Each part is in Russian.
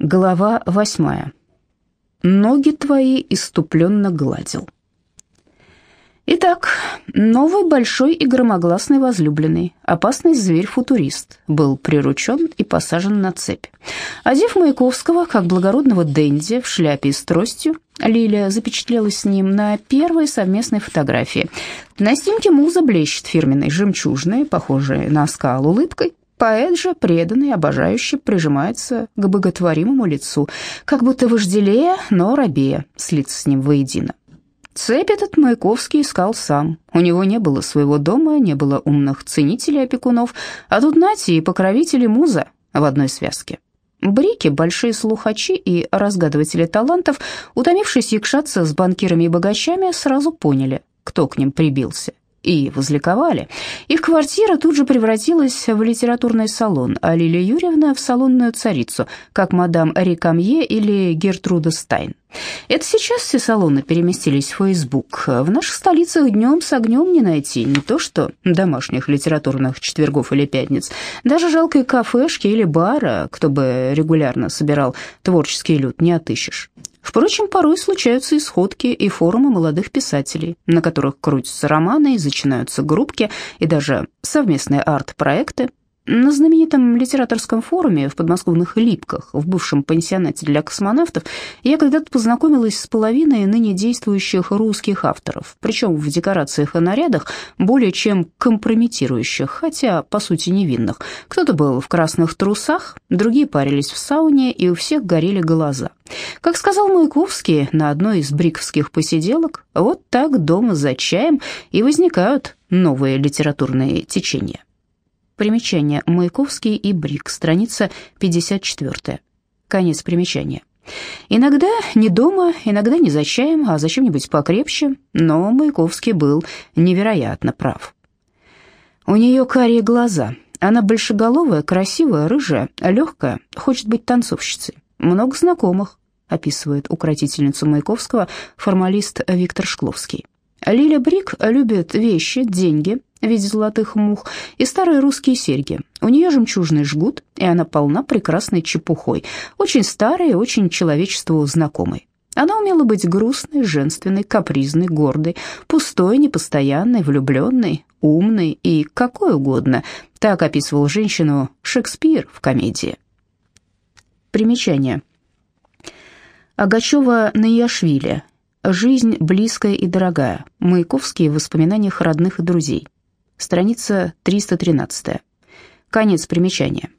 Глава восьмая. Ноги твои иступленно гладил. Итак, новый большой и громогласный возлюбленный, опасный зверь-футурист, был приручен и посажен на цепь. Одев Маяковского, как благородного денди, в шляпе с тростью, Лилия запечатлелась с ним на первой совместной фотографии. На снимке муза блещет фирменной жемчужной, похожей на скал улыбкой, Поэт же, преданный, обожающий, прижимается к боготворимому лицу, как будто вожделея, но рабея, слиться с ним воедино. Цепь этот Маяковский искал сам. У него не было своего дома, не было умных ценителей-опекунов, а тут нати и покровители муза в одной связке. Брики, большие слухачи и разгадыватели талантов, утомившись якшаться с банкирами и богачами, сразу поняли, кто к ним прибился и возликовали. Их квартира тут же превратилась в литературный салон, а Лилия Юрьевна в салонную царицу, как мадам Рикамье или Гертруда Стайн. Это сейчас все салоны переместились в Фейсбук. В наших столицах днем с огнем не найти, не то что домашних литературных четвергов или пятниц, даже жалкой кафешки или бара, кто бы регулярно собирал творческий люд, не отыщешь. Впрочем, порой случаются и сходки, и форумы молодых писателей, на которых крутятся романы и зачинаются группки, и даже совместные арт-проекты. На знаменитом литераторском форуме в подмосковных Липках, в бывшем пансионате для космонавтов, я когда-то познакомилась с половиной ныне действующих русских авторов, причем в декорациях и нарядах более чем компрометирующих, хотя, по сути, невинных. Кто-то был в красных трусах, другие парились в сауне, и у всех горели глаза. Как сказал Маяковский на одной из бриковских посиделок, вот так дома за чаем и возникают новые литературные течения. Примечание. Маяковский и Брик. Страница 54. Конец примечания. Иногда не дома, иногда не за чаем, а за чем-нибудь покрепче, но Маяковский был невероятно прав. У нее карие глаза. Она большеголовая, красивая, рыжая, легкая, хочет быть танцовщицей. Много знакомых, описывает укротительницу Маяковского формалист Виктор Шкловский. Лиля Брик любит вещи, деньги, в виде золотых мух и старые русские серьги. У нее жемчужный жгут, и она полна прекрасной чепухой, очень старой и очень человечеству знакомой. Она умела быть грустной, женственной, капризной, гордой, пустой, непостоянной, влюбленной, умной и какой угодно. Так описывал женщину Шекспир в комедии. Примечание. Агачева Наяшвили. Жизнь близкая и дорогая. Маяковские в воспоминаниях родных и друзей страница 313. Конец примечания.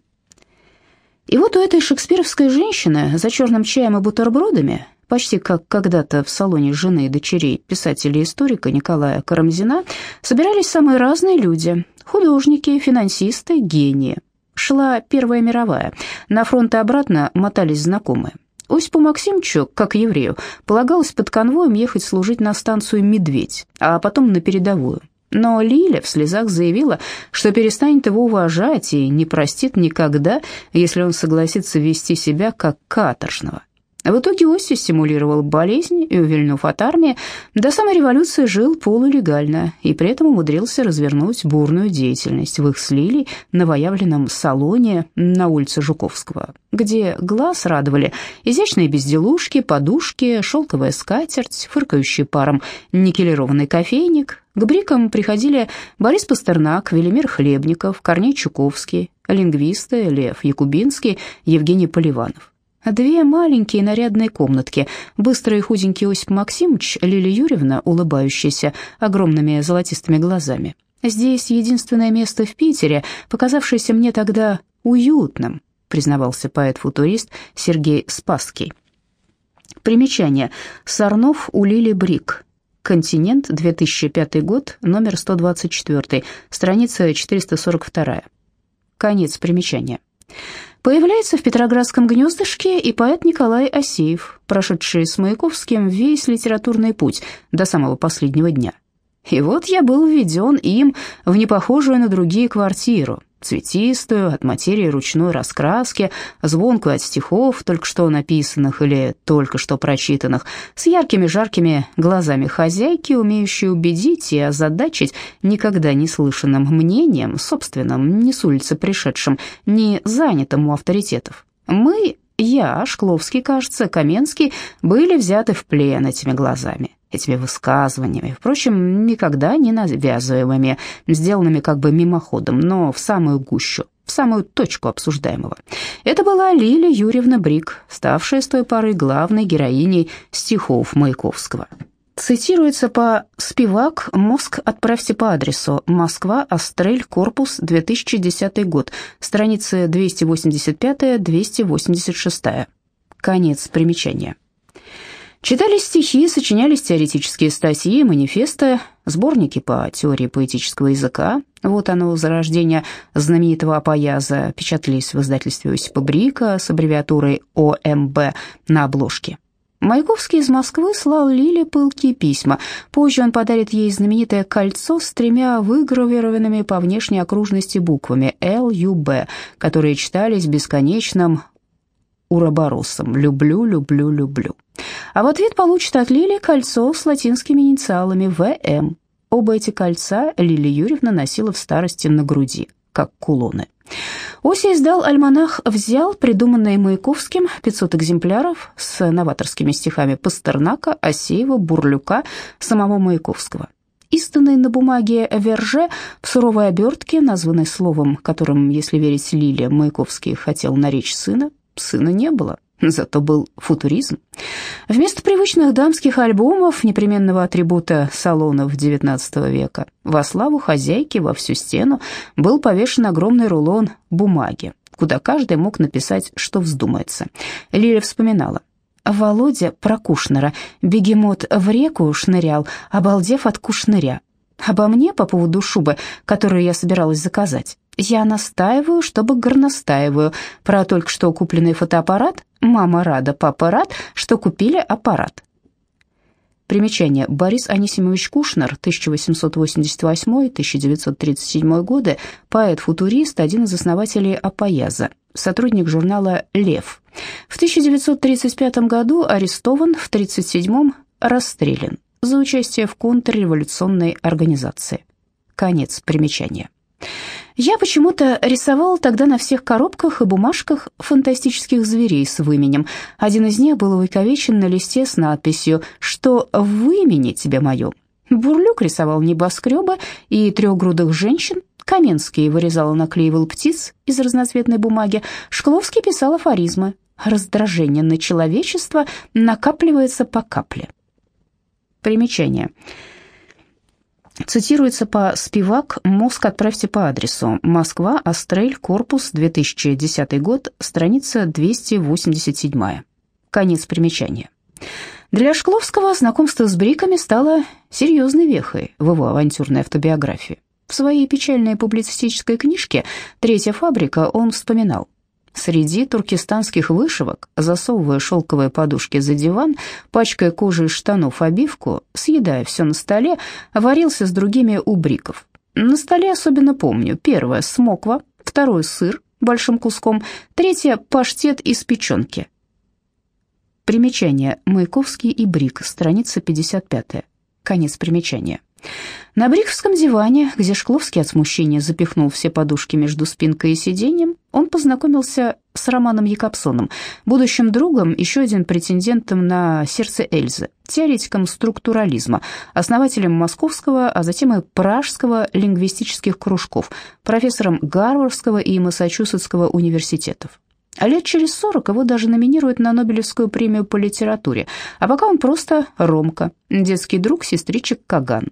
И вот у этой шекспировской женщины за черным чаем и бутербродами, почти как когда-то в салоне жены и дочерей писателя-историка Николая Карамзина, собирались самые разные люди – художники, финансисты, гении. Шла Первая мировая, на фронт и обратно мотались знакомые. Осипу Максимовичу, как еврею, полагалось под конвоем ехать служить на станцию «Медведь», а потом на передовую. Но Лиля в слезах заявила, что перестанет его уважать и не простит никогда, если он согласится вести себя как каторжного. В итоге Оси стимулировал болезнь и, увильнув от армии, до самой революции жил полулегально и при этом умудрился развернуть бурную деятельность в их с Лилей новоявленном салоне на улице Жуковского, где глаз радовали изящные безделушки, подушки, шелковая скатерть, фыркающий паром никелированный кофейник. К брикам приходили Борис Пастернак, Велимир Хлебников, Корней Чуковский, лингвисты Лев Якубинский, Евгений Поливанов. Две маленькие нарядные комнатки. Быстрый худенький Осип Максимович, Лилия Юрьевна, улыбающаяся огромными золотистыми глазами. Здесь единственное место в Питере, показавшееся мне тогда уютным, признавался поэт-футурист Сергей Спасский. Примечание. Сарнов у Лили Брик. Континент, 2005 год, номер 124, страница 442. Конец примечания. Появляется в Петроградском гнездышке и поэт Николай Осеев, прошедший с Маяковским весь литературный путь до самого последнего дня. И вот я был введен им в непохожую на другие квартиру, цветистую, от материи ручной раскраски, звонкую от стихов, только что написанных или только что прочитанных, с яркими жаркими глазами хозяйки, умеющей убедить и озадачить никогда не слышанным мнением, собственным, не с улицы пришедшим, не занятым у авторитетов. Мы Я, Шкловский, кажется, Каменский были взяты в плен этими глазами, этими высказываниями, впрочем, никогда не навязываемыми, сделанными как бы мимоходом, но в самую гущу, в самую точку обсуждаемого. Это была Лилия Юрьевна Брик, ставшая с той поры главной героиней стихов Маяковского. Цитируется по «Спивак. Мозг отправьте по адресу. Москва. Астрель. Корпус. 2010 год. Страницы 285-286». Конец примечания. Читались стихи, сочинялись теоретические статьи, манифесты, сборники по теории поэтического языка. Вот оно, зарождение знаменитого апояза, печатались в издательстве Осипа Брика с аббревиатурой ОМБ на обложке. Маяковский из Москвы слал Лиле пылкие письма. Позже он подарит ей знаменитое кольцо с тремя выгравированными по внешней окружности буквами «Л-Ю-Б», которые читались бесконечным уроборосом «Люблю, люблю, люблю». А в ответ получит от Лили кольцо с латинскими инициалами «ВМ». Оба эти кольца Лилия Юрьевна носила в старости на груди, как кулоны. Оси издал альманах «Взял», придуманный Маяковским, 500 экземпляров с новаторскими стихами Пастернака, Осеева, Бурлюка, самого Маяковского. Изданный на бумаге Верже в суровой обертке, названной словом, которым, если верить Лиле, Маяковский хотел наречь сына, сына не было. Зато был футуризм. Вместо привычных дамских альбомов, непременного атрибута салонов XIX века, во славу хозяйки во всю стену был повешен огромный рулон бумаги, куда каждый мог написать, что вздумается. Лиля вспоминала. Володя про Кушнера. Бегемот в реку шнырял, обалдев от Кушныря. Обо мне по поводу шубы, которую я собиралась заказать. Я настаиваю, чтобы горностаиваю. Про только что купленный фотоаппарат Мама рада, папа рад, что купили аппарат. Примечание. Борис Анисимович Кушнер, 1888-1937 годы, поэт-футурист, один из основателей Апояза, сотрудник журнала «Лев». В 1935 году арестован, в 1937 расстрелян за участие в контрреволюционной организации. Конец примечания. Я почему-то рисовал тогда на всех коробках и бумажках фантастических зверей с выменем. Один из них был увековечен на листе с надписью «Что в имени тебе моем». Бурлюк рисовал небоскребы и трехгрудых женщин, Каменский вырезал и наклеивал птиц из разноцветной бумаги, Шкловский писал афоризмы. Раздражение на человечество накапливается по капле. Примечание. Цитируется по Спивак «Мозг отправьте по адресу. Москва, Астрель, корпус, 2010 год, страница 287». Конец примечания. Для Шкловского знакомство с бриками стало серьезной вехой в его авантюрной автобиографии. В своей печальной публицистической книжке «Третья фабрика» он вспоминал – Среди туркестанских вышивок, засовывая шелковые подушки за диван, пачкая кожей штанов обивку, съедая все на столе, варился с другими у бриков. На столе особенно помню. Первое – смоква, второе – сыр большим куском, третье – паштет из печенки. Примечание. Маяковский и Брик, страница 55. Конец примечания. На бриковском диване, где Шкловский от смущения запихнул все подушки между спинкой и сиденьем, он познакомился с Романом Якобсоном, будущим другом, еще один претендентом на сердце Эльзы, теоретиком структурализма, основателем московского, а затем и пражского лингвистических кружков, профессором Гарвардского и Массачусетского университетов. А лет через сорок его даже номинируют на Нобелевскую премию по литературе, а пока он просто Ромка, детский друг сестричек Каган.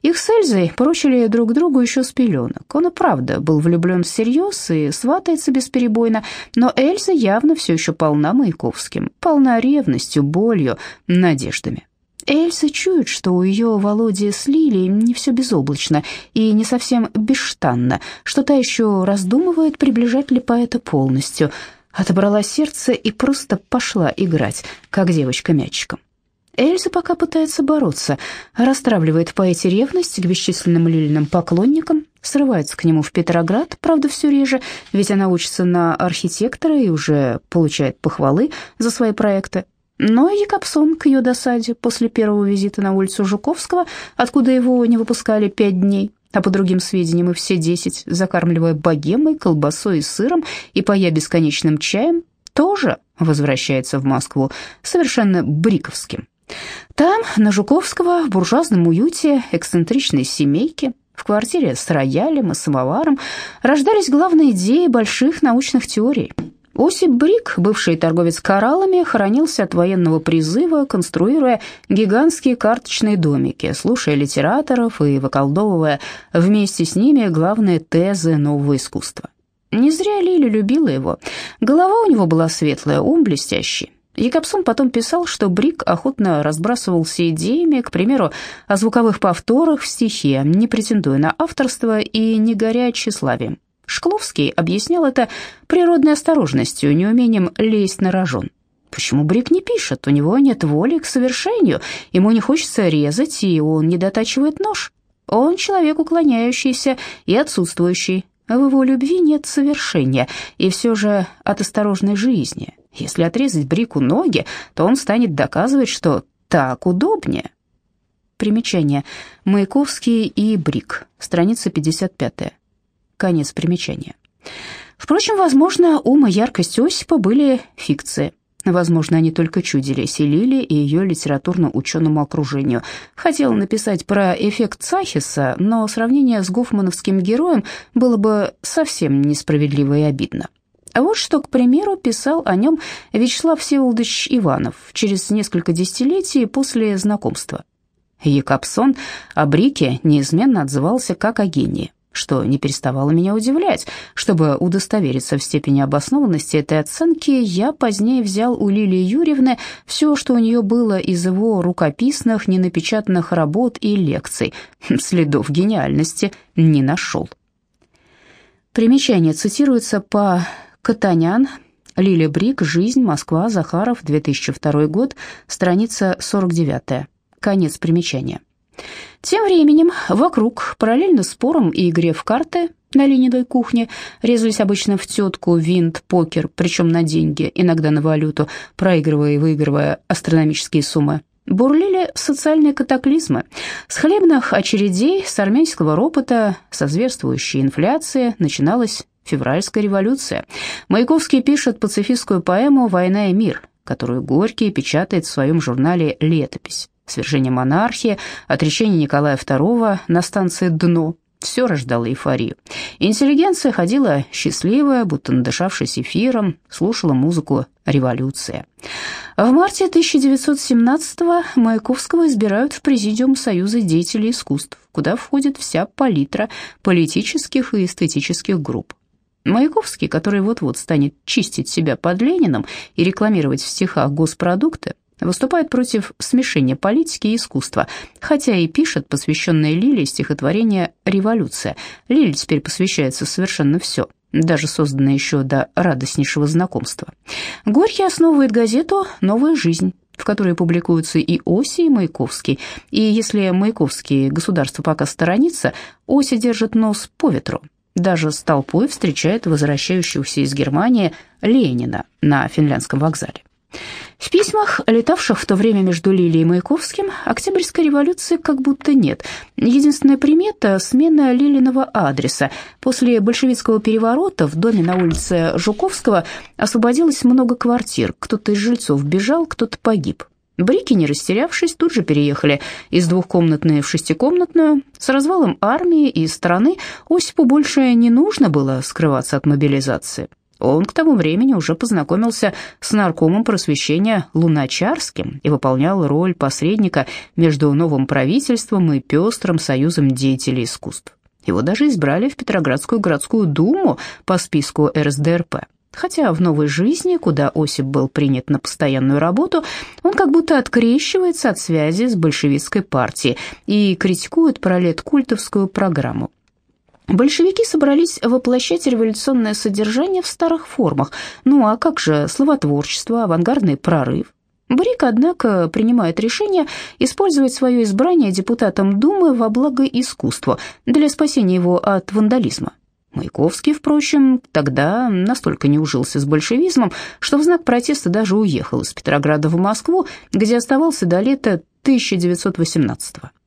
Их с Эльзой поручили друг другу еще с пеленок. Он и правда был влюблен всерьез и сватается бесперебойно, но Эльза явно все еще полна Маяковским, полна ревностью, болью, надеждами. Эльза чует, что у ее Володи с Лилией не все безоблачно и не совсем бесштанно, что та еще раздумывает, приближать ли поэта полностью – отобрала сердце и просто пошла играть, как девочка мячиком. Эльза пока пытается бороться, растравливает в поэте ревность к бесчисленным Лилиным поклонникам, срывается к нему в Петроград, правда, все реже, ведь она учится на архитектора и уже получает похвалы за свои проекты. Но Якобсон к ее досаде после первого визита на улицу Жуковского, откуда его не выпускали пять дней, а по другим сведениям и все десять, закармливая богемой, колбасой и сыром и поя бесконечным чаем, тоже возвращается в Москву совершенно бриковским. Там, на Жуковского, в буржуазном уюте эксцентричной семейки, в квартире с роялем и самоваром, рождались главные идеи больших научных теорий. Осип Брик, бывший торговец кораллами, хоронился от военного призыва, конструируя гигантские карточные домики, слушая литераторов и выколдовывая вместе с ними главные тезы нового искусства. Не зря Лили любила его. Голова у него была светлая, ум блестящий. Якобсон потом писал, что Брик охотно разбрасывался идеями, к примеру, о звуковых повторах в стихе, не претендуя на авторство и не горя тщеславием. Шкловский объяснял это природной осторожностью, неумением лезть на рожон. Почему Брик не пишет? У него нет воли к совершению, ему не хочется резать, и он не дотачивает нож. Он человек уклоняющийся и отсутствующий, в его любви нет совершения, и все же от осторожной жизни. Если отрезать Брику ноги, то он станет доказывать, что так удобнее. Примечание. Маяковский и Брик. Страница 55. Конец примечания. Впрочем, возможно, ум яркость Осипа были фикции. Возможно, они только чудились и Лили, и ее литературно-ученому окружению. Хотела написать про эффект Цахиса, но сравнение с гофмановским героем было бы совсем несправедливо и обидно. Вот что, к примеру, писал о нем Вячеслав Всеволодович Иванов через несколько десятилетий после знакомства. Якобсон о Брике неизменно отзывался как о гении что не переставало меня удивлять. Чтобы удостовериться в степени обоснованности этой оценки, я позднее взял у Лилии Юрьевны все, что у нее было из его рукописных, ненапечатанных работ и лекций. Следов гениальности не нашел. Примечание цитируется по Катанян, Лилия Брик, «Жизнь. Москва. Захаров. 2002 год. Страница 49. Конец примечания. Тем временем вокруг, параллельно спорам и игре в карты на линейной кухне, резались обычно в тетку, винт, покер, причем на деньги, иногда на валюту, проигрывая и выигрывая астрономические суммы. Бурлили социальные катаклизмы. С хлебных очередей, с армянского ропота, со зверствующей инфляции начиналась февральская революция. Маяковский пишет пацифистскую поэму «Война и мир», которую Горький печатает в своем журнале «Летопись» свержение монархии, отречение Николая II на станции «Дно» все рождало эйфорию. Интеллигенция ходила счастливая, будто надышавшись эфиром, слушала музыку «Революция». В марте 1917-го Маяковского избирают в Президиум Союза деятелей искусств, куда входит вся палитра политических и эстетических групп. Маяковский, который вот-вот станет чистить себя под Лениным и рекламировать в стихах госпродукты, выступает против смешения политики и искусства, хотя и пишет посвященное Лиле стихотворение «Революция». Лиле теперь посвящается совершенно все, даже созданное еще до радостнейшего знакомства. Горький основывает газету «Новая жизнь», в которой публикуются и Оси, и Маяковский. И если Маяковский государство пока сторонится, Оси держит нос по ветру. Даже с толпой встречает возвращающегося из Германии Ленина на финляндском вокзале. В письмах, летавших в то время между Лилией и Маяковским, Октябрьской революции как будто нет. Единственная примета – смена Лилиного адреса. После большевистского переворота в доме на улице Жуковского освободилось много квартир. Кто-то из жильцов бежал, кто-то погиб. Брики, не растерявшись, тут же переехали из двухкомнатной в шестикомнатную. С развалом армии и страны Осипу больше не нужно было скрываться от мобилизации. Он к тому времени уже познакомился с наркомом просвещения Луначарским и выполнял роль посредника между новым правительством и пестрым союзом деятелей искусств. Его даже избрали в Петроградскую городскую думу по списку РСДРП. Хотя в новой жизни, куда Осип был принят на постоянную работу, он как будто открещивается от связи с большевистской партией и критикует пролеткультовскую программу. Большевики собрались воплощать революционное содержание в старых формах. Ну а как же словотворчество, авангардный прорыв? Брик, однако, принимает решение использовать свое избрание депутатом Думы во благо искусству для спасения его от вандализма. Маяковский, впрочем, тогда настолько не ужился с большевизмом, что в знак протеста даже уехал из Петрограда в Москву, где оставался до лета 1918 года.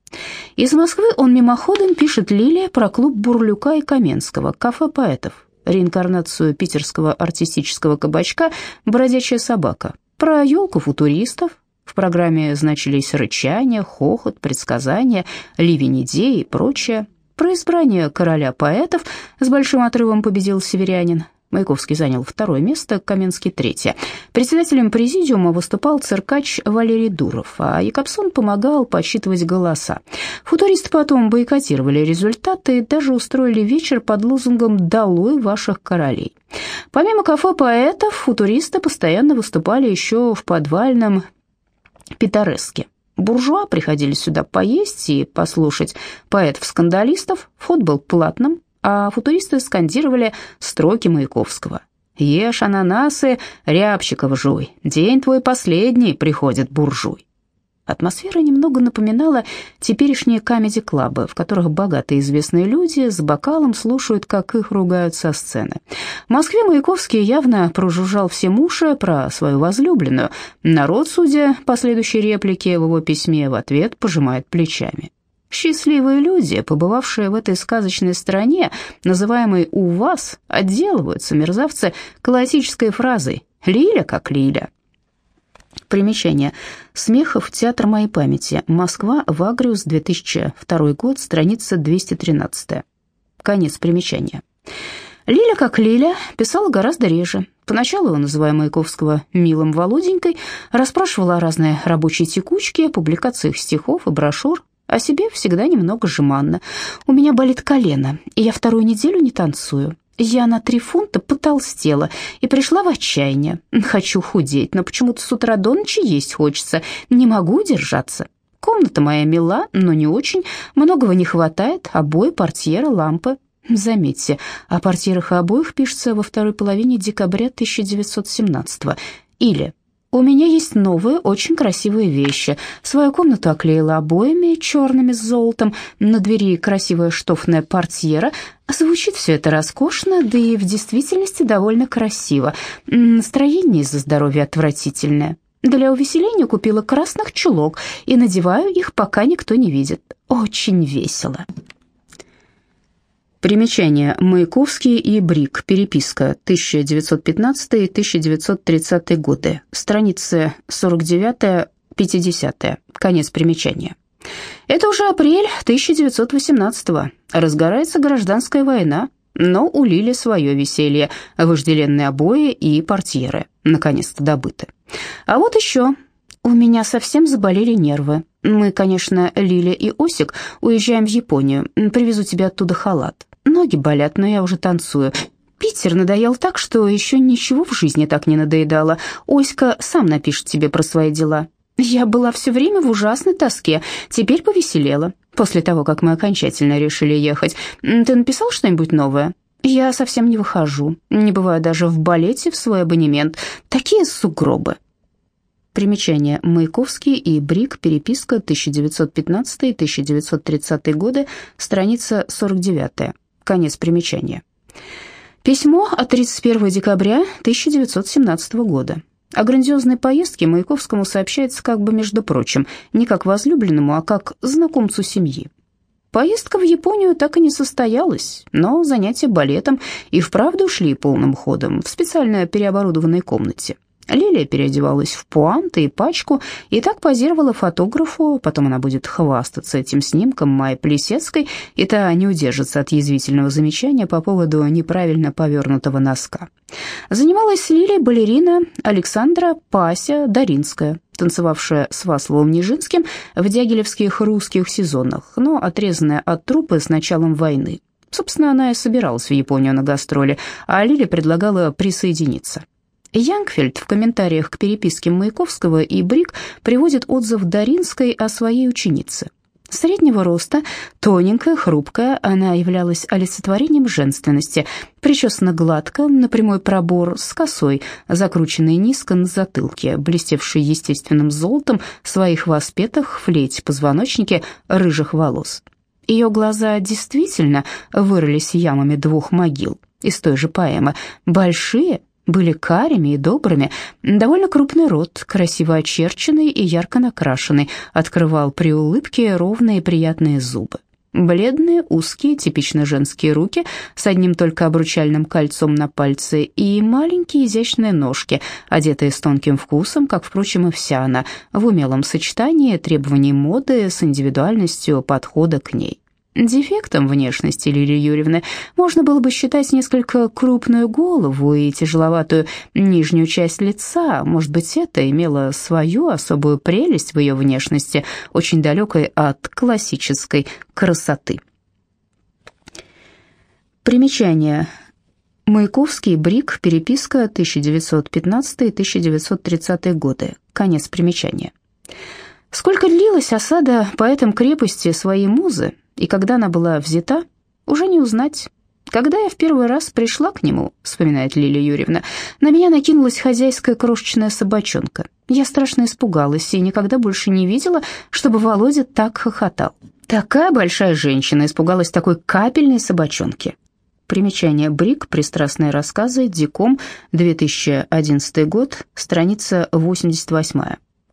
Из Москвы он мимоходом пишет Лилия про клуб Бурлюка и Каменского, кафе поэтов. реинкарнацию питерского артистического кабачка «Бродячая собака», про елку футуристов, в программе значились рычание, хохот, предсказания, ливень идей и прочее. Про избрание короля поэтов с большим отрывом победил северянин. Маяковский занял второе место, Каменский – третье. Председателем президиума выступал циркач Валерий Дуров, а Якобсон помогал подсчитывать голоса. Футуристы потом бойкотировали результаты и даже устроили вечер под лозунгом «Долой ваших королей». Помимо кафе поэтов, футуристы постоянно выступали еще в подвальном питореске. Буржуа приходили сюда поесть и послушать поэтов-скандалистов, вход был платным, а футуристы скандировали строки Маяковского. «Ешь ананасы, рябчиков жуй, день твой последний, приходит буржуй». Атмосфера немного напоминала теперешние камеди-клабы, в которых богатые известные люди с бокалом слушают, как их ругают со сцены. В Москве Маяковский явно прожужжал всем уши про свою возлюбленную. Народ, судя по следующей реплике в его письме, в ответ пожимает плечами. Счастливые люди, побывавшие в этой сказочной стране, называемой «у вас», отделываются, мерзавцы, классической фразой «Лиля как Лиля». Примечание. Смехов, Театр моей памяти. Москва, Вагриус, 2002 год, страница 213. Конец примечания. Лиля, как Лиля, писала гораздо реже. Поначалу он, называя Маяковского «милым Володенькой», расспрашивала о разной рабочей текучке, публикациях стихов и брошюр, о себе всегда немного жеманно. «У меня болит колено, и я вторую неделю не танцую. Я на три фунта потолстела и пришла в отчаяние. Хочу худеть, но почему-то с утра до ночи есть хочется. Не могу держаться. Комната моя мила, но не очень. Многого не хватает. Обои, портьеры, лампы. Заметьте, о портьерах и обоих пишется во второй половине декабря 1917 Или у меня есть новые, очень красивые вещи. Свою комнату оклеила обоями черными с золотом, на двери красивая штофная портьера. Звучит все это роскошно, да и в действительности довольно красиво. Настроение из-за здоровья отвратительное. Для увеселения купила красных чулок и надеваю их, пока никто не видит. Очень весело. Примечание. Маяковский и Брик. Переписка. 1915-1930 годы. Страницы 49-50. Конец примечания. Это уже апрель 1918-го. Разгорается гражданская война, но у Лили свое веселье. Вожделенные обои и портьеры. Наконец-то добыты. А вот еще. У меня совсем заболели нервы. Мы, конечно, Лиля и Осик уезжаем в Японию. Привезу тебе оттуда халат. Ноги болят, но я уже танцую. Питер надоел так, что еще ничего в жизни так не надоедало. Оська сам напишет тебе про свои дела. Я была все время в ужасной тоске, теперь повеселела. После того, как мы окончательно решили ехать. Ты написал что-нибудь новое? Я совсем не выхожу, не бываю даже в балете в свой абонемент. Такие сугробы. Примечание. Маяковский и Брик. Переписка 1915-1930 годы. Страница 49. Конец примечания. Письмо от 31 декабря 1917 года. О грандиозной поездке Маяковскому сообщается как бы, между прочим, не как возлюбленному, а как знакомцу семьи. Поездка в Японию так и не состоялась, но занятия балетом и вправду шли полным ходом в специально переоборудованной комнате. Лилия переодевалась в пуанты и пачку и так позировала фотографу, потом она будет хвастаться этим снимком Майи Плесецкой, и та не удержится от язвительного замечания по поводу неправильно повернутого носка. Занималась Лилией балерина Александра Пася Даринская, танцевавшая с Васловым Нижинским в дягилевских русских сезонах, но отрезанная от трупы с началом войны. Собственно, она и собиралась в Японию на гастроли, а Лили предлагала присоединиться. Янгфельд в комментариях к переписке Маяковского и Брик приводит отзыв Даринской о своей ученице. Среднего роста, тоненькая, хрупкая, она являлась олицетворением женственности, причесана гладко, на прямой пробор, с косой, закрученной низко на затылке, блестевшей естественным золотом своих воспетых флейте позвоночнике рыжих волос. Ее глаза действительно вырылись ямами двух могил из той же поэмы, большие, были карими и добрыми. Довольно крупный рот, красиво очерченный и ярко накрашенный, открывал при улыбке ровные приятные зубы. Бледные, узкие, типично женские руки с одним только обручальным кольцом на пальце и маленькие изящные ножки, одетые с тонким вкусом, как, впрочем, и вся она, в умелом сочетании требований моды с индивидуальностью подхода к ней. Дефектом внешности Лилии Юрьевны можно было бы считать несколько крупную голову и тяжеловатую нижнюю часть лица. Может быть, это имело свою особую прелесть в ее внешности, очень далекой от классической красоты. Примечание. Маяковский, Брик, переписка 1915-1930 годы. Конец примечания. Сколько длилась осада поэтом крепости своей музы, и когда она была взята, уже не узнать. Когда я в первый раз пришла к нему, вспоминает Лилия Юрьевна, на меня накинулась хозяйская крошечная собачонка. Я страшно испугалась и никогда больше не видела, чтобы Володя так хохотал. Такая большая женщина испугалась такой капельной собачонки. Примечание Брик, пристрастные рассказы, Диком, 2011 год, страница 88.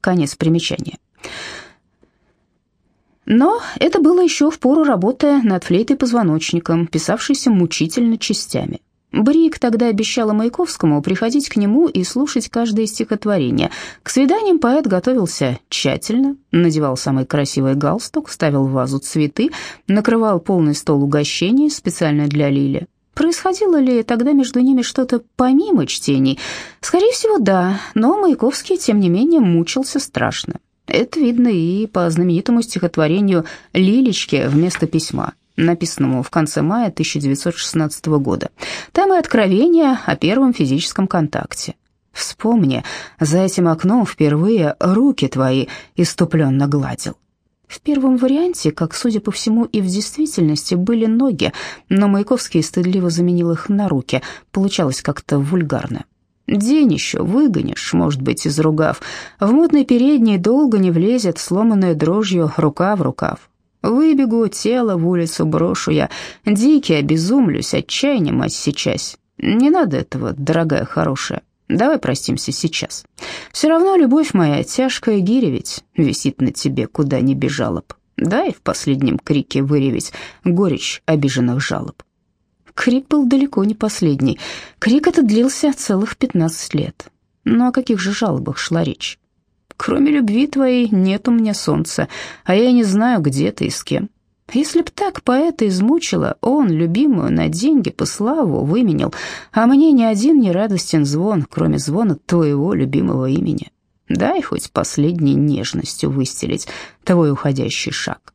Конец примечания. Но это было еще в пору работы над флейтой-позвоночником, писавшейся мучительно частями. Брик тогда обещала Маяковскому приходить к нему и слушать каждое стихотворение. К свиданиям поэт готовился тщательно, надевал самый красивый галстук, ставил в вазу цветы, накрывал полный стол угощений специально для Лили. Происходило ли тогда между ними что-то помимо чтений? Скорее всего, да, но Маяковский, тем не менее, мучился страшно. Это видно и по знаменитому стихотворению «Лилечки» вместо письма, написанному в конце мая 1916 года. Там и откровение о первом физическом контакте. Вспомни, за этим окном впервые руки твои иступленно гладил. В первом варианте, как, судя по всему, и в действительности были ноги, но Маяковский стыдливо заменил их на руки, получалось как-то вульгарно. День еще выгонишь, может быть, из ругав. В мутной передней долго не влезет, сломанная дрожью рука в рукав. Выбегу, тело в улицу брошу я, дикий обезумлюсь, отчаянием отсечась. Не надо этого, дорогая хорошая, давай простимся сейчас. Все равно любовь моя, тяжкая гиря ведь, висит на тебе, куда ни бежала б. Дай в последнем крике выреветь горечь обиженных жалоб. Крик был далеко не последний. Крик этот длился целых 15 лет. Но о каких же жалобах шла речь? Кроме любви твоей нет у меня солнца, а я не знаю, где ты и с кем. Если б так поэта измучила, он любимую на деньги по славу выменял, а мне ни один не радостен звон, кроме звона твоего любимого имени. Дай хоть последней нежностью выстелить твой уходящий шаг.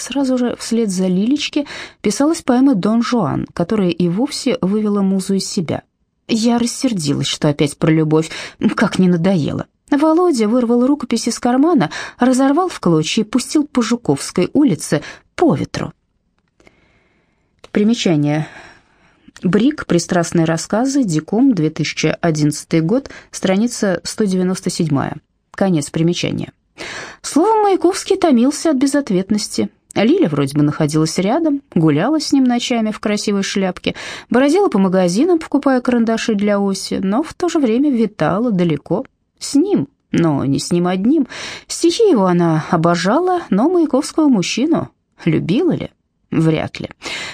Сразу же вслед за Лилечки писалась поэма «Дон Жуан», которая и вовсе вывела музу из себя. Я рассердилась, что опять про любовь, как не надоело. Володя вырвал рукопись из кармана, разорвал в клочья и пустил по Жуковской улице по ветру. Примечание. Брик. Пристрастные рассказы. Диком. 2011 год. Страница 197. Конец примечания. Словом, Маяковский томился от безответности. Лиля вроде бы находилась рядом, гуляла с ним ночами в красивой шляпке, бродила по магазинам, покупая карандаши для оси, но в то же время витала далеко. С ним, но не с ним одним. Стихи его она обожала, но Маяковского мужчину любила ли? Вряд ли.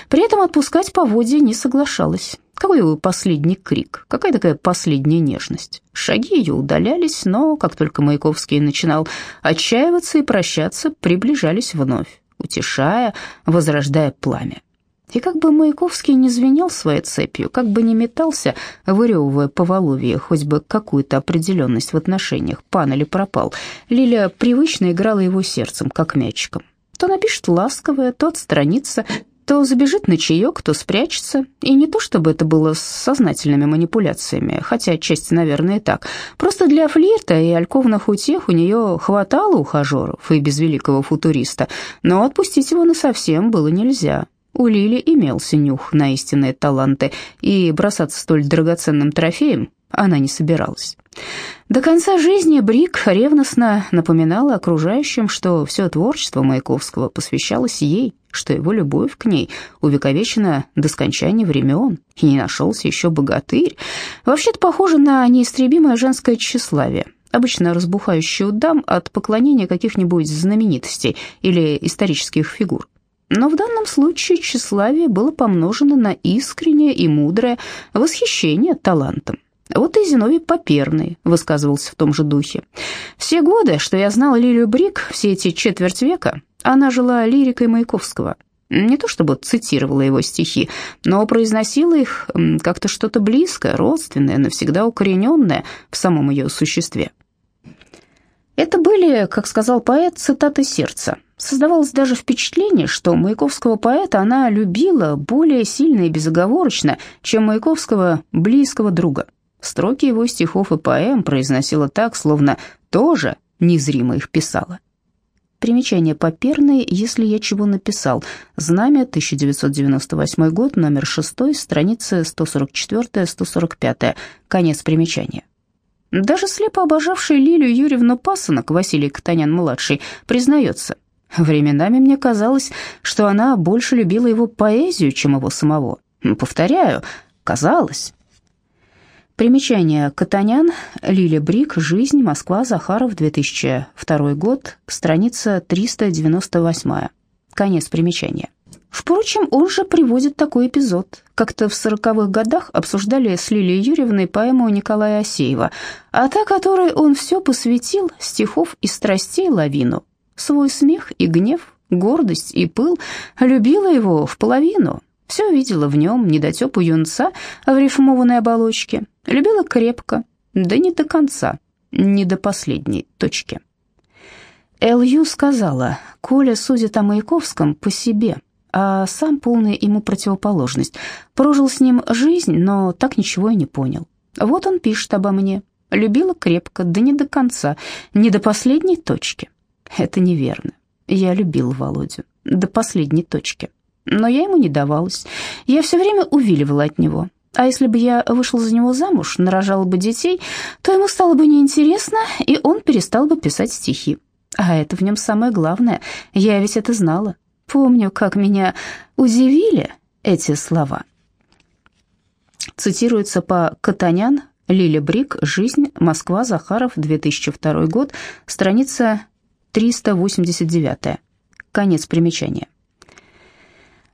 При этом отпускать поводья не соглашалась. Какой его последний крик, какая такая последняя нежность. Шаги ее удалялись, но как только Маяковский начинал отчаиваться и прощаться, приближались вновь утешая, возрождая пламя. И как бы Маяковский не звенел своей цепью, как бы не метался, вырёвывая по воловье хоть бы какую-то определенность в отношениях, пан или пропал, Лиля привычно играла его сердцем, как мячиком. То напишет ласковое, то отстранится, то забежит на чаек, то спрячется. И не то, чтобы это было с сознательными манипуляциями, хотя отчасти, наверное, и так. Просто для флирта и альковных утех у нее хватало ухажеров и без великого футуриста, но отпустить его насовсем было нельзя. У Лили имелся нюх на истинные таланты, и бросаться столь драгоценным трофеем она не собиралась. До конца жизни Брик ревностно напоминала окружающим, что все творчество Маяковского посвящалось ей, что его любовь к ней увековечена до скончания времен, и не нашелся еще богатырь. Вообще-то похоже на неистребимое женское тщеславие, обычно разбухающее у дам от поклонения каких-нибудь знаменитостей или исторических фигур. Но в данном случае тщеславие было помножено на искреннее и мудрое восхищение талантом. Вот и Зиновий Поперный высказывался в том же духе. «Все годы, что я знал Лилию Брик, все эти четверть века, она жила лирикой Маяковского. Не то чтобы цитировала его стихи, но произносила их как-то что-то близкое, родственное, навсегда укорененное в самом ее существе. Это были, как сказал поэт, цитаты сердца. Создавалось даже впечатление, что маяковского поэта она любила более сильно и безоговорочно, чем маяковского близкого друга. Строки его стихов и поэм произносила так, словно тоже незримо их писала. Примечание Поперный, если я чего написал. Знамя, 1998 год, номер 6, страницы 144-145. Конец примечания. Даже слепо обожавший Лилию Юрьевну Пасынок Василий Катанян-младший признается, временами мне казалось, что она больше любила его поэзию, чем его самого. Повторяю, казалось. Примечание. Катанян, Лиля Брик, «Жизнь. Москва. Захаров. 2002 год. Страница 398». Конец примечания. Впрочем, он же приводит такой эпизод. Как-то в сороковых годах обсуждали с Лилией Юрьевной поэму Николая Асеева, а та, которой он все посвятил, стихов и страстей лавину. Свой смех и гнев, гордость и пыл любила его в половину. Все видела в нем недотепу юнца в рифмованной оболочке. Любила крепко, да не до конца, не до последней точки. Эл.Ю. сказала, Коля судит о Маяковском по себе, а сам полная ему противоположность. Прожил с ним жизнь, но так ничего и не понял. Вот он пишет обо мне. Любила крепко, да не до конца, не до последней точки. Это неверно. Я любил Володю до последней точки. Но я ему не давалась. Я все время увиливала от него. А если бы я вышла за него замуж, нарожала бы детей, то ему стало бы неинтересно, и он перестал бы писать стихи. А это в нем самое главное. Я ведь это знала. Помню, как меня удивили эти слова. Цитируется по Катанян, Лиля Брик, «Жизнь. Москва. Захаров. 2002 год». Страница 389. Конец примечания.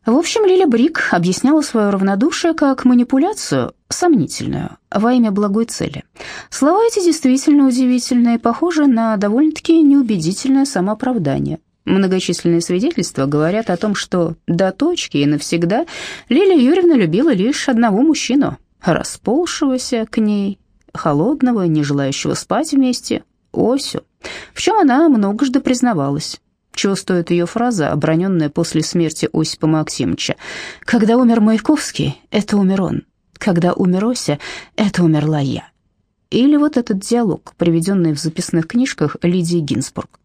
В общем, Лиля Брик объясняла свое равнодушие как манипуляцию, сомнительную, во имя благой цели. Слова эти действительно удивительные, похожи на довольно-таки неубедительное самооправдание. Многочисленные свидетельства говорят о том, что до точки и навсегда Лилия Юрьевна любила лишь одного мужчину, расползшегося к ней, холодного, не желающего спать вместе, Осю, в чем она многожды признавалась. Чего стоит ее фраза, оброненная после смерти Осипа Максимовича. «Когда умер Маяковский, это умер он. Когда умер Ося, это умерла я». Или вот этот диалог, приведенный в записных книжках Лидии Гинзбург.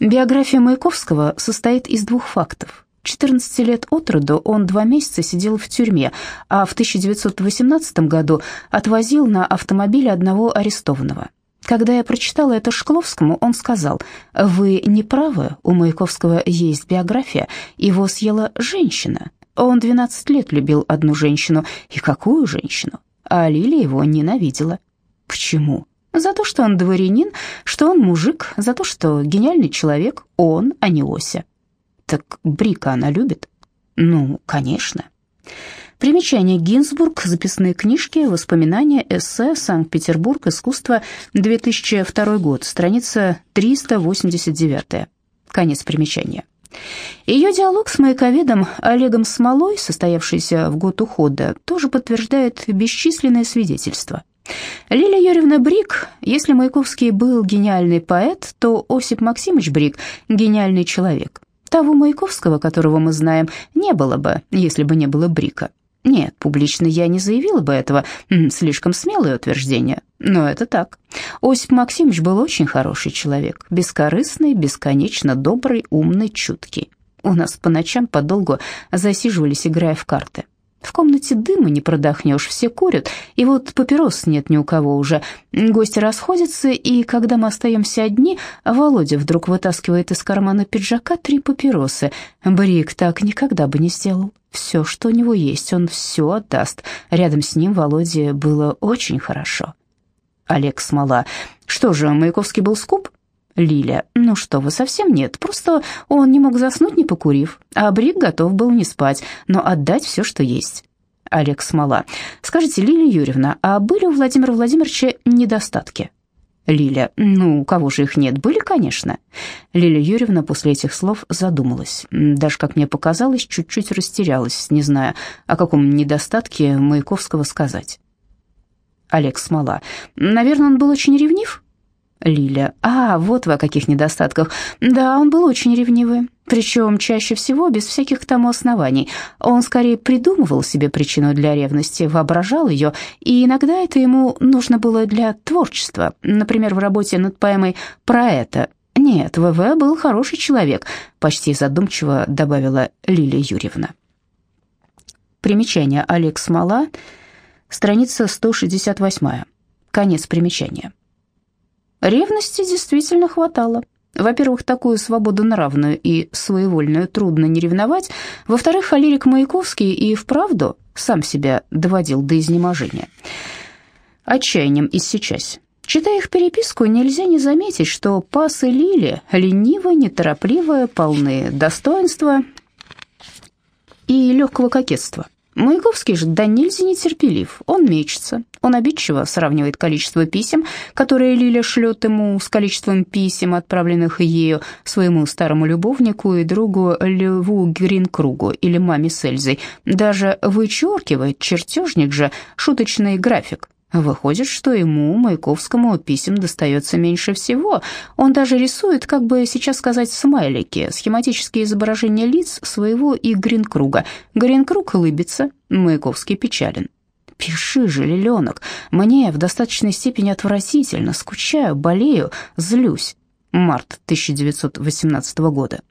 Биография Маяковского состоит из двух фактов. 14 лет от роду он два месяца сидел в тюрьме, а в 1918 году отвозил на автомобиле одного арестованного. Когда я прочитала это Шкловскому, он сказал, «Вы не правы, у Маяковского есть биография, его съела женщина. Он 12 лет любил одну женщину, и какую женщину? А Лилия его ненавидела. Почему? За то, что он дворянин, что он мужик, за то, что гениальный человек, он, а не Ося. Так Брика она любит? Ну, конечно. Примечание Гинзбург, записные книжки, воспоминания, эссе, Санкт-Петербург, искусство, 2002 год, страница 389. Конец примечания. Ее диалог с маяковедом Олегом Смолой, состоявшийся в год ухода, тоже подтверждает бесчисленные свидетельства. Лилия Юрьевна Брик, если Маяковский был гениальный поэт, то Осип Максимович Брик – гениальный человек. Того Маяковского, которого мы знаем, не было бы, если бы не было Брика. Нет, публично я не заявила бы этого, слишком смелое утверждение, но это так. Осип Максимович был очень хороший человек, бескорыстный, бесконечно добрый, умный, чуткий. У нас по ночам подолгу засиживались, играя в карты. В комнате дыма не продохнешь, все курят, и вот папирос нет ни у кого уже. Гости расходятся, и когда мы остаемся одни, Володя вдруг вытаскивает из кармана пиджака три папиросы. Брик так никогда бы не сделал. Все, что у него есть, он все отдаст. Рядом с ним Володе было очень хорошо. Олег Смола. Что же, Маяковский был скуп? Лиля, ну что вы, совсем нет, просто он не мог заснуть, не покурив, а Брик готов был не спать, но отдать все, что есть. Олег Смола. Скажите, Лилия Юрьевна, а были у Владимира Владимировича недостатки? Лиля. Ну, у кого же их нет? Были, конечно. Лиля Юрьевна после этих слов задумалась. Даже, как мне показалось, чуть-чуть растерялась, не зная, о каком недостатке Маяковского сказать. Олег Смола. Наверное, он был очень ревнив? Лиля. А, вот вы о каких недостатках. Да, он был очень ревнивый. Причем чаще всего без всяких к тому оснований. Он скорее придумывал себе причину для ревности, воображал ее, и иногда это ему нужно было для творчества. Например, в работе над поэмой «Про это». «Нет, ВВ был хороший человек», — почти задумчиво добавила Лилия Юрьевна. Примечание Олег Смола, страница 168. Конец примечания. Ревности действительно хватало. Во-первых, такую свободу нравную и своевольную трудно не ревновать. Во-вторых, холерик Маяковский и вправду сам себя доводил до изнеможения. Отчаянием иссечась. Читая их переписку, нельзя не заметить, что пасы Лили ленивые, неторопливые, полны достоинства и легкого кокетства. Маяковский же да нельзя нетерпелив, он мечется. Он обидчиво сравнивает количество писем, которые Лиля шлет ему, с количеством писем, отправленных ею своему старому любовнику и другу Льву Гринкругу или маме с Эльзой. Даже вычеркивает чертежник же шуточный график, Выходит, что ему, Маяковскому, писем достается меньше всего. Он даже рисует, как бы сейчас сказать, смайлики, схематические изображения лиц своего и Гринкруга. Гринкруг улыбится, Маяковский печален. «Пиши же, Лиленок, мне в достаточной степени отвратительно, скучаю, болею, злюсь». Март 1918 года.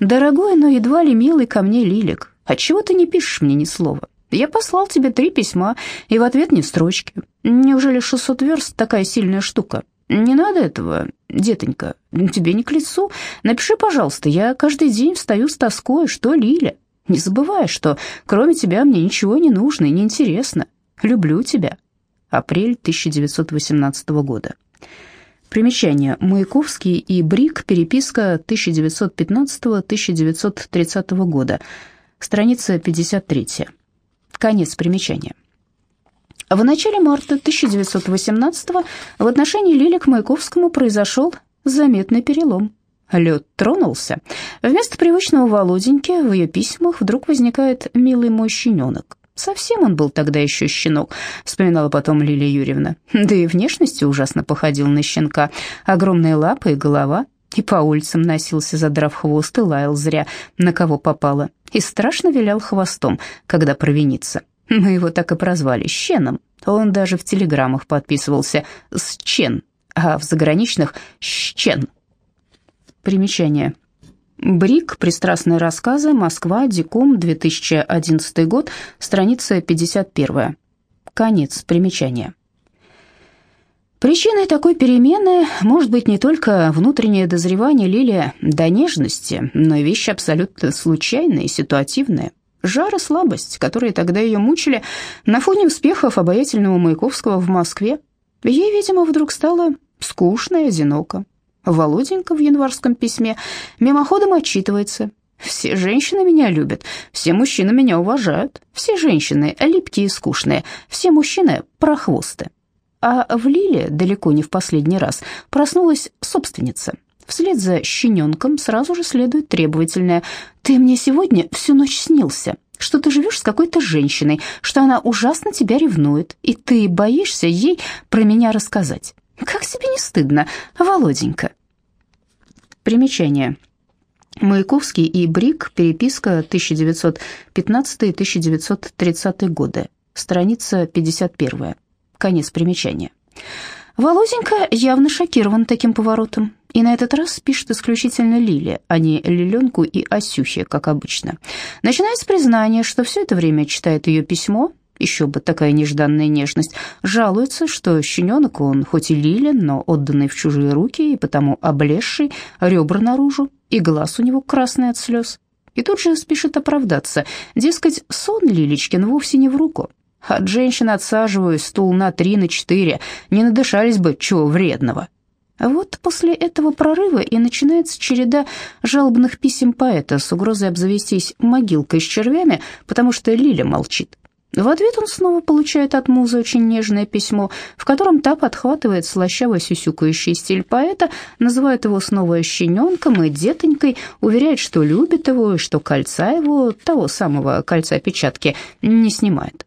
«Дорогой, но едва ли милый ко мне Лилик, отчего ты не пишешь мне ни слова? Я послал тебе три письма, и в ответ ни строчки. Неужели 600 верст такая сильная штука? Не надо этого, детонька, тебе не к лицу. Напиши, пожалуйста, я каждый день встаю с тоской, что Лиля. Не забывай, что кроме тебя мне ничего не нужно и не интересно. Люблю тебя. Апрель 1918 года. Примечание. Маяковский и Брик. Переписка 1915-1930 года. Страница 53. Конец примечания. В начале марта 1918 в отношении Лили к Маяковскому произошел заметный перелом. Лед тронулся. Вместо привычного Володеньки в ее письмах вдруг возникает «милый мой щененок». Совсем он был тогда еще щенок, вспоминала потом Лилия Юрьевна. Да и внешностью ужасно походил на щенка. Огромные лапы и голова. И по улицам носился, задрав хвост, и лаял зря, на кого попало и страшно вилял хвостом, когда провинится. Мы его так и прозвали Щеном. Он даже в телеграммах подписывался с Чен, а в заграничных Щен. Примечание. Брик. Пристрастные рассказы. Москва. Диком. 2011 год. Страница 51. Конец примечания. Причиной такой перемены может быть не только внутреннее дозревание Лилия до нежности, но и вещи абсолютно случайные, ситуативные. Жар и слабость, которые тогда ее мучили на фоне успехов обаятельного Маяковского в Москве. Ей, видимо, вдруг стало скучно и одиноко. Володенька в январском письме мимоходом отчитывается. «Все женщины меня любят, все мужчины меня уважают, все женщины липкие и скучные, все мужчины прохвосты». А в Лиле, далеко не в последний раз, проснулась собственница. Вслед за щененком сразу же следует требовательное «Ты мне сегодня всю ночь снился, что ты живешь с какой-то женщиной, что она ужасно тебя ревнует, и ты боишься ей про меня рассказать. Как тебе не стыдно, Володенька?» Примечание. Маяковский и Брик. Переписка 1915-1930 годы. Страница 51. Конец примечания. Володенька явно шокирован таким поворотом. И на этот раз пишет исключительно Лилия, а не Лиленку и Асюхе, как обычно. Начинается признание, что все это время читает ее письмо, еще бы такая нежданная нежность, жалуется, что щененок он хоть и Лилин, но отданный в чужие руки и потому облезший, ребра наружу, и глаз у него красный от слез. И тут же спешит оправдаться, дескать, сон Лилечкин вовсе не в руку, от женщин отсаживаю стул на три, на четыре, не надышались бы чего вредного. А вот после этого прорыва и начинается череда жалобных писем поэта с угрозой обзавестись могилкой с червями, потому что Лиля молчит. В ответ он снова получает от музы очень нежное письмо, в котором та подхватывает слащаво сюсюкающий стиль поэта, называет его снова щененком и детонькой, уверяет, что любит его и что кольца его, того самого кольца печатки, не снимает.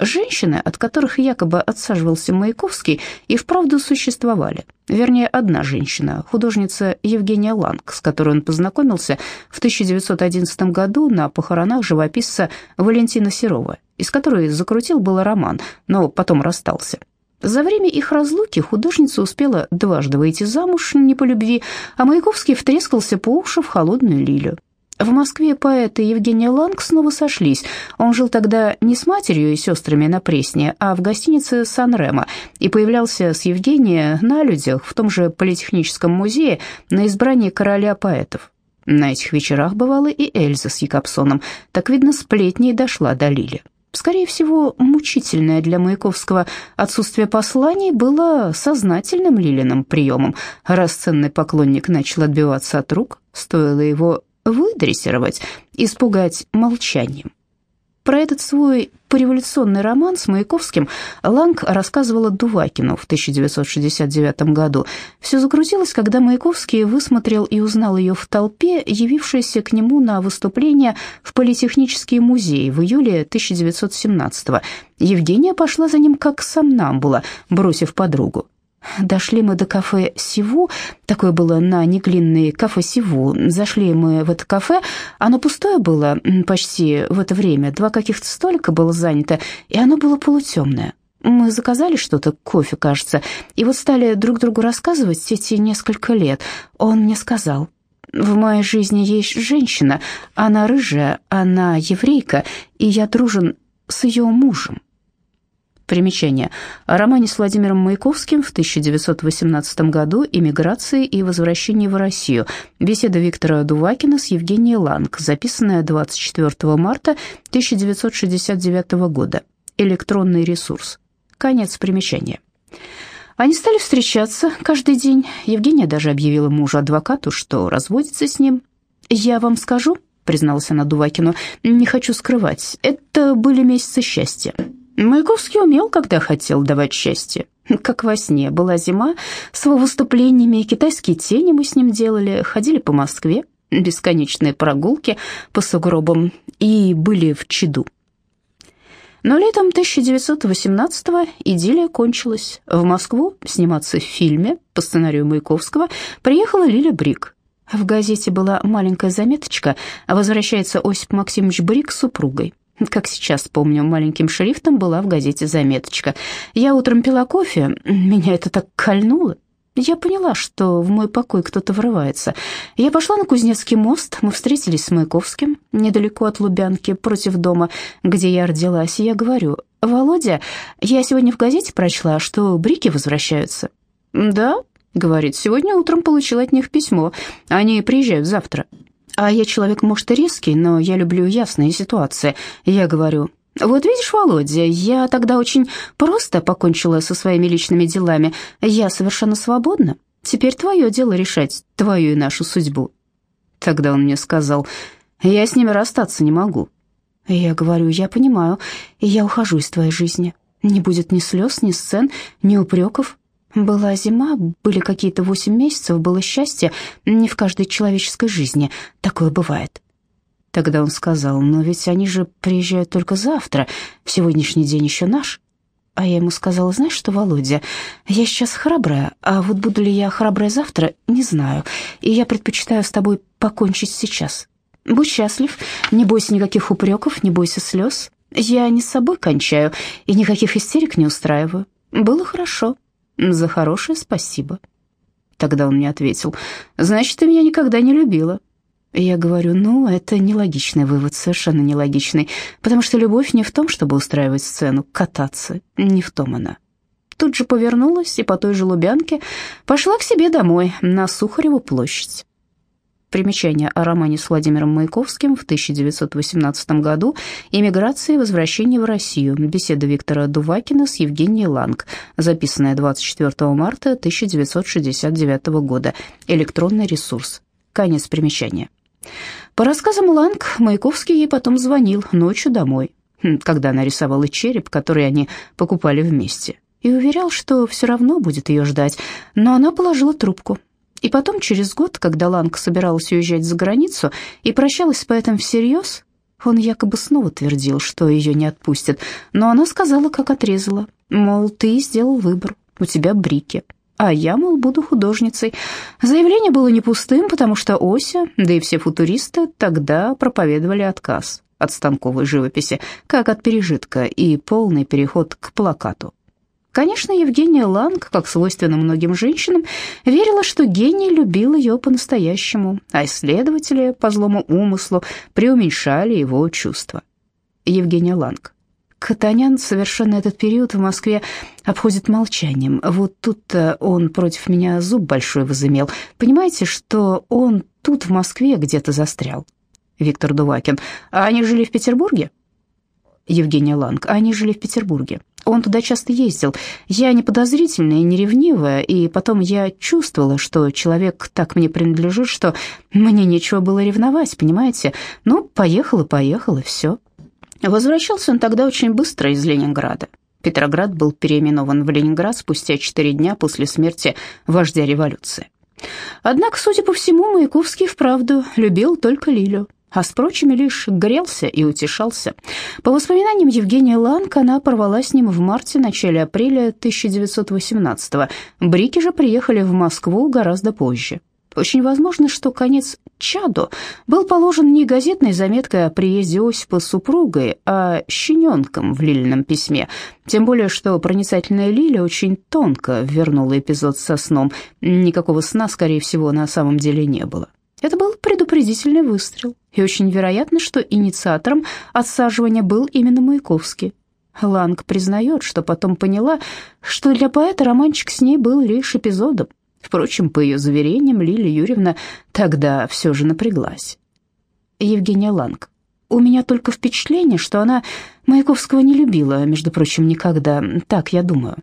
Женщины, от которых якобы отсаживался Маяковский, и вправду существовали. Вернее, одна женщина, художница Евгения Ланг, с которой он познакомился в 1911 году на похоронах живописца Валентина Серова, из которой закрутил было роман, но потом расстался. За время их разлуки художница успела дважды выйти замуж не по любви, а Маяковский втрескался по уши в холодную лилию. В Москве поэт и Евгения Ланг снова сошлись. Он жил тогда не с матерью и сестрами на Пресне, а в гостинице Сан-Ремо и появлялся с Евгенией на людях в том же политехническом музее на избрании короля поэтов. На этих вечерах бывала и Эльза с Якобсоном. Так, видно, сплетней дошла до Лили. Скорее всего, мучительное для Маяковского отсутствие посланий было сознательным Лилиным приемом, раз ценный поклонник начал отбиваться от рук, стоило его выдрессировать, испугать молчанием. Про этот свой пореволюционный роман с Маяковским Ланг рассказывала Дувакину в 1969 году. Все закрутилось, когда Маяковский высмотрел и узнал ее в толпе, явившейся к нему на выступление в Политехнический музей в июле 1917 -го. Евгения пошла за ним как сомнамбула, бросив подругу. Дошли мы до кафе «Сиву», такое было на Неглинной кафе «Сиву». Зашли мы в это кафе, оно пустое было почти в это время, два каких-то столика было занято, и оно было полутемное. Мы заказали что-то, кофе, кажется, и вот стали друг другу рассказывать эти несколько лет. Он мне сказал, «В моей жизни есть женщина, она рыжая, она еврейка, и я дружен с ее мужем». Примечание. О романе с Владимиром Маяковским в 1918 году «Эмиграции и возвращение в Россию». Беседа Виктора Дувакина с Евгенией Ланг, записанная 24 марта 1969 года. Электронный ресурс. Конец примечания. Они стали встречаться каждый день. Евгения даже объявила мужу-адвокату, что разводится с ним. «Я вам скажу», — призналась она Дувакину, — «не хочу скрывать, это были месяцы счастья». Маяковский умел, когда хотел давать счастье. Как во сне. Была зима с его выступлениями, китайские тени мы с ним делали, ходили по Москве, бесконечные прогулки по сугробам и были в чаду. Но летом 1918-го идиллия кончилась. В Москву сниматься в фильме по сценарию Маяковского приехала Лиля Брик. В газете была маленькая заметочка «Возвращается Осип Максимович Брик с супругой». Как сейчас помню, маленьким шрифтом была в газете заметочка. Я утром пила кофе, меня это так кольнуло. Я поняла, что в мой покой кто-то врывается. Я пошла на Кузнецкий мост, мы встретились с Маяковским, недалеко от Лубянки, против дома, где я родилась, и я говорю, «Володя, я сегодня в газете прочла, что брики возвращаются». «Да», — говорит, «сегодня утром получила от них письмо, они приезжают завтра». А я человек, может, и резкий, но я люблю ясные ситуации. Я говорю, вот видишь, Володя, я тогда очень просто покончила со своими личными делами. Я совершенно свободна. Теперь твое дело решать твою и нашу судьбу. Тогда он мне сказал, я с ними расстаться не могу. Я говорю, я понимаю, я ухожу из твоей жизни. Не будет ни слез, ни сцен, ни упреков. Была зима, были какие-то восемь месяцев, было счастье. Не в каждой человеческой жизни такое бывает. Тогда он сказал, но ведь они же приезжают только завтра, сегодняшний день еще наш. А я ему сказала, знаешь что, Володя, я сейчас храбрая, а вот буду ли я храбрая завтра, не знаю, и я предпочитаю с тобой покончить сейчас. Будь счастлив, не бойся никаких упреков, не бойся слез. Я не с собой кончаю и никаких истерик не устраиваю. Было хорошо. «За хорошее спасибо». Тогда он мне ответил, «Значит, ты меня никогда не любила». Я говорю, ну, это нелогичный вывод, совершенно нелогичный, потому что любовь не в том, чтобы устраивать сцену, кататься, не в том она. Тут же повернулась и по той же Лубянке пошла к себе домой на Сухареву площадь. Примечание о романе с Владимиром Маяковским в 1918 году «Эмиграция и возвращение в Россию». Беседа Виктора Дувакина с Евгенией Ланг, записанная 24 марта 1969 года. Электронный ресурс. Конец примечания. По рассказам Ланг, Маяковский ей потом звонил ночью домой, хм, когда она рисовала череп, который они покупали вместе, и уверял, что все равно будет ее ждать, но она положила трубку. И потом, через год, когда Ланг собиралась уезжать за границу и прощалась с поэтом всерьез, он якобы снова твердил, что ее не отпустят, но она сказала, как отрезала, мол, ты сделал выбор, у тебя брики, а я, мол, буду художницей. Заявление было не пустым, потому что Ося, да и все футуристы тогда проповедовали отказ от станковой живописи, как от пережитка, и полный переход к плакату. Конечно, Евгения Ланг, как свойственно многим женщинам, верила, что гений любил ее по-настоящему, а исследователи по злому умыслу преуменьшали его чувства. Евгения Ланг. Катанян совершенно этот период в Москве обходит молчанием. Вот тут он против меня зуб большой возымел. Понимаете, что он тут в Москве где-то застрял? Виктор Дувакин. А они жили в Петербурге? Евгения Ланг. Они жили в Петербурге. Он туда часто ездил. Я не подозрительная и не ревнивая, и потом я чувствовала, что человек так мне принадлежит, что мне нечего было ревновать, понимаете? Ну, поехал и поехал, и все. Возвращался он тогда очень быстро из Ленинграда. Петроград был переименован в Ленинград спустя четыре дня после смерти вождя революции. Однако, судя по всему, Маяковский вправду любил только Лилю а с прочими лишь грелся и утешался. По воспоминаниям Евгения Ланг, она порвала с ним в марте-начале апреля 1918-го. Брики же приехали в Москву гораздо позже. Очень возможно, что конец чаду был положен не газетной заметкой о приезде Осипа с супругой, а щененком в Лилином письме. Тем более, что проницательная Лиля очень тонко вернула эпизод со сном. Никакого сна, скорее всего, на самом деле не было. Это был предупредительный выстрел, и очень вероятно, что инициатором отсаживания был именно Маяковский. Ланг признает, что потом поняла, что для поэта романчик с ней был лишь эпизодом. Впрочем, по ее заверениям, Лилия Юрьевна тогда все же напряглась. Евгения Ланг. У меня только впечатление, что она Маяковского не любила, между прочим, никогда. Так я думаю.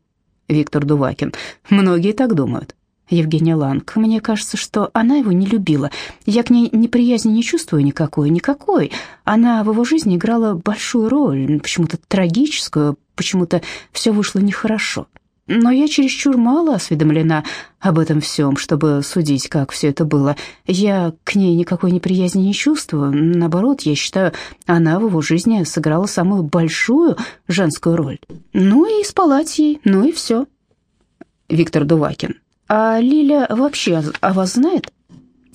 Виктор Дувакин. Многие так думают. Евгения Ланг. Мне кажется, что она его не любила. Я к ней неприязни не чувствую никакой, никакой. Она в его жизни играла большую роль, почему-то трагическую, почему-то все вышло нехорошо. Но я чересчур мало осведомлена об этом всем, чтобы судить, как все это было. Я к ней никакой неприязни не чувствую. Наоборот, я считаю, она в его жизни сыграла самую большую женскую роль. Ну и спалать ей, ну и все. Виктор Дувакин. «А Лиля вообще о вас знает?»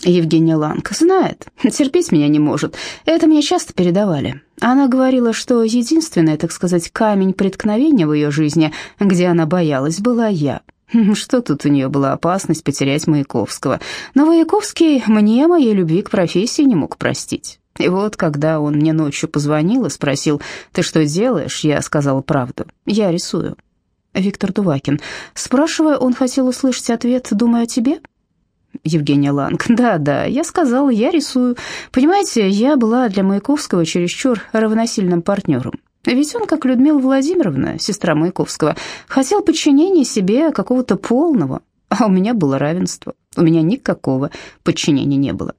Евгения Ланг знает, терпеть меня не может. Это мне часто передавали. Она говорила, что единственный, так сказать, камень преткновения в ее жизни, где она боялась, была я. Что тут у нее была опасность потерять Маяковского. Но Маяковский мне моей любви к профессии не мог простить. И вот, когда он мне ночью позвонил и спросил, «Ты что делаешь?» Я сказала правду. «Я рисую». Виктор Дувакин. Спрашивая, он хотел услышать ответ, думая о тебе? Евгения Ланг. Да, да, я сказала, я рисую. Понимаете, я была для Маяковского чересчур равносильным партнером. Ведь он, как Людмила Владимировна, сестра Маяковского, хотел подчинения себе какого-то полного, а у меня было равенство. У меня никакого подчинения не было.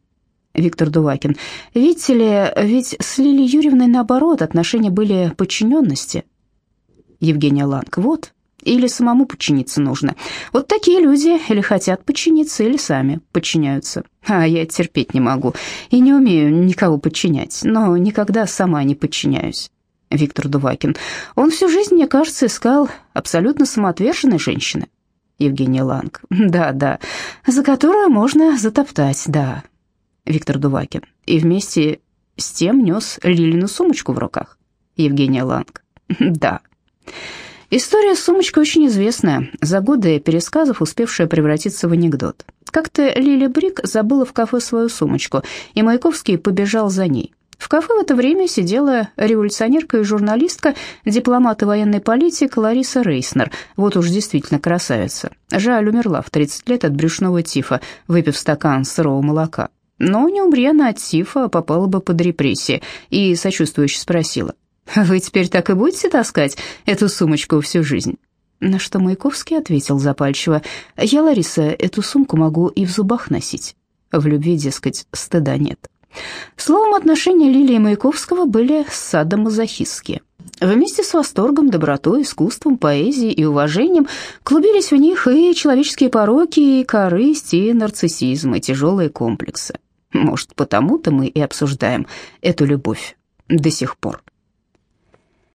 Виктор Дувакин. Видите ли, ведь с Лилией Юрьевной наоборот, отношения были подчиненности. Евгения Ланг. Вот, или самому подчиниться нужно. Вот такие люди или хотят подчиниться, или сами подчиняются. А я терпеть не могу и не умею никого подчинять, но никогда сама не подчиняюсь. Виктор Дувакин. Он всю жизнь, мне кажется, искал абсолютно самоотверженной женщины. Евгения Ланг. Да, да, за которую можно затоптать, да. Виктор Дувакин. И вместе с тем нес Лилину сумочку в руках. Евгения Ланг. Да. История с сумочкой очень известная, за годы пересказов успевшая превратиться в анекдот. Как-то Лили Брик забыла в кафе свою сумочку, и Маяковский побежал за ней. В кафе в это время сидела революционерка и журналистка, дипломат и военный политик Лариса Рейснер. Вот уж действительно красавица. Жаль, умерла в 30 лет от брюшного тифа, выпив стакан сырого молока. Но не умри она от тифа, попала бы под репрессии, и сочувствующе спросила, «Вы теперь так и будете таскать эту сумочку всю жизнь?» На что Маяковский ответил запальчиво, «Я, Лариса, эту сумку могу и в зубах носить». В любви, дескать, стыда нет. Словом, отношения Лилии и Маяковского были садомазохистские. Вместе с восторгом, добротой, искусством, поэзией и уважением клубились в них и человеческие пороки, и корысть, и нарциссизм, и тяжелые комплексы. Может, потому-то мы и обсуждаем эту любовь до сих пор.